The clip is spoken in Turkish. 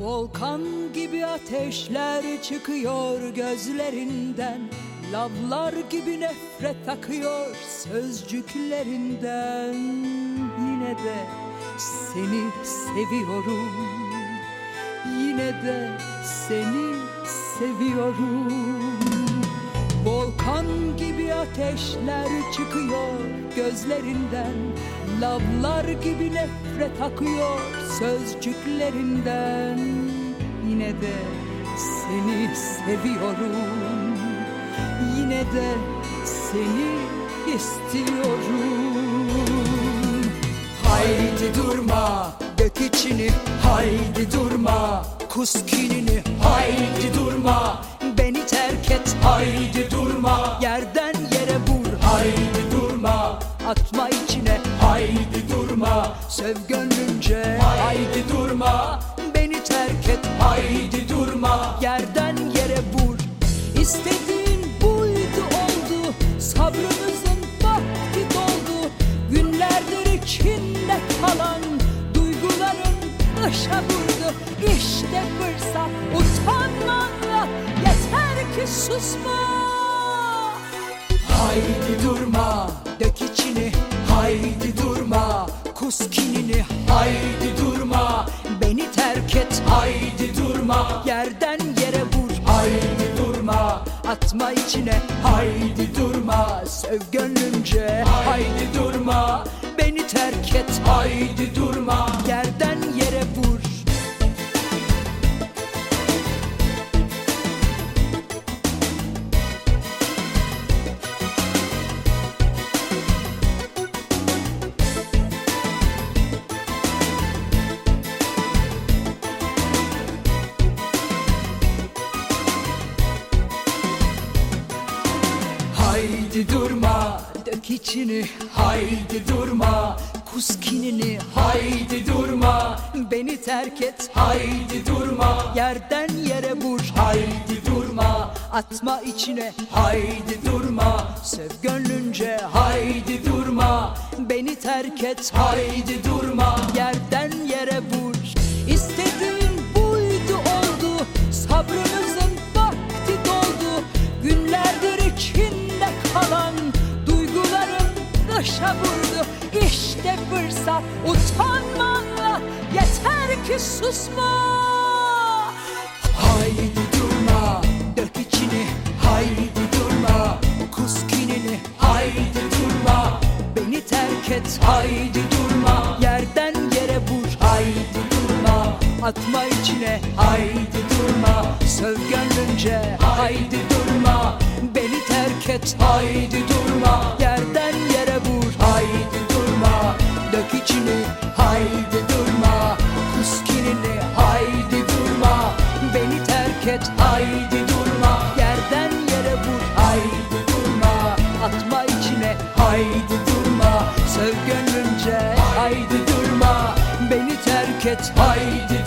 Volkan gibi ateşler çıkıyor gözlerinden Lavlar gibi nefret akıyor sözcüklerinden. Yine de seni seviyorum Yine de seni seviyorum. Volkan gibi ateşler çıkıyor gözlerinden Lavlar gibi nefret akıyor sözcüklerinden. Yine de seni seviyorum. Yine de seni istiyorum. Haydi durma dök içini. Haydi durma kus kinini. Haydi durma beni terk et. Haydi durma, Yerden yere vur. Haydi durma, atma gönlünce haydi durma, beni terk et. Haydi durma. Yerden yere vur. İstediğin buydu oldu. Sabrımızın vakti doldu. Günlerdir içinde kalan Duyguların dışa vurdu. İşte fırsat. Utanma Yeter ki susma. Haydi durma, Dök içini. Haydi kus kinini. Haydi durma, Beni terk et. Haydi durma, Yerden yere vur. Haydi durma, Atma içine. Haydi durma, Sev gönlünce. Haydi durma, Beni terk et. Haydi durma. Haydi durma, Dök içini haydi durma, Kus kinini haydi durma, Beni terk et haydi durma, Yerden yere vur haydi durma, Atma içine haydi durma, Sev gönlünce haydi durma, Beni terk et haydi durma. Yerden dışa vurdu. İşte fırsat. Utanma Yeter ki susma. Haydi durma, Dök içini. Haydi durma, kus kinini. Haydi durma, Beni terk et. Haydi durma, Yerden yere vur. Haydi durma, Atma içine. Haydi durma, Söv gönlünce. Haydi durma, Beni terk et. Haydi durma, Yerden Beni terk et haydi durma, Yerden yere vur. Haydi durma, Atma içine. Haydi durma, Söv gönlünce. Haydi durma, Beni terk et. Haydi